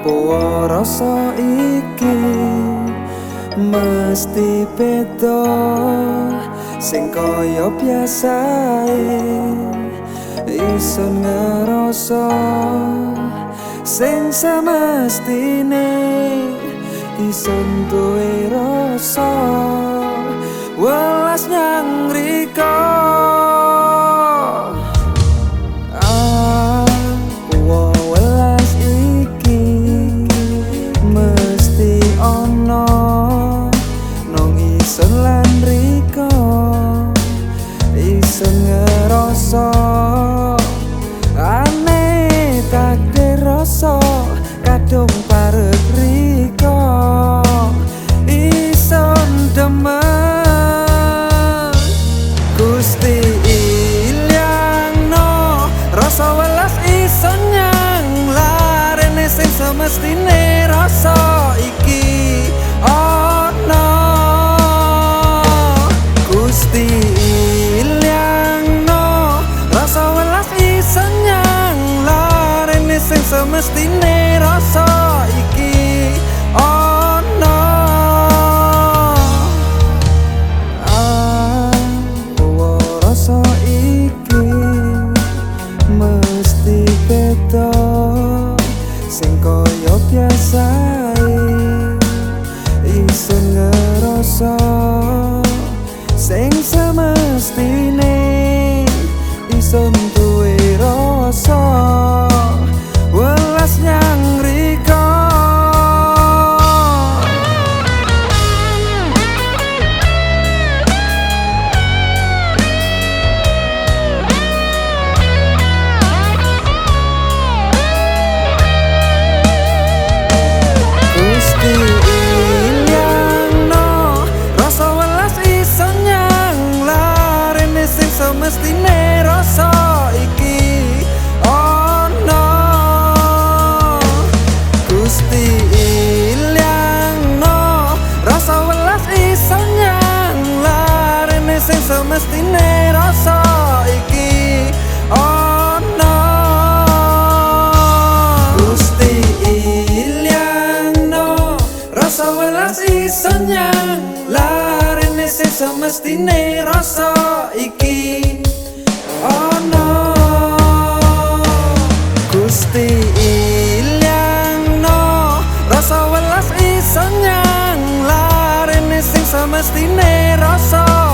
Apa rasa iki mesti beda. Sing kaya biasae isun ngerasa sing semestine isun duwe rasa. Welas nyang riko sing semestine rasa iki ana. Gusti ilyangno rasa welas iso nyang larene sing semestine rasa iki ana. Aku rasa iki mesti biasae isun ngerasa sing semestine isun sing semestine rasa iki ana Gusti ilyangno rasa welas iso nyang larene sing semestine rasa iki Gusti ilyangno rasa rasa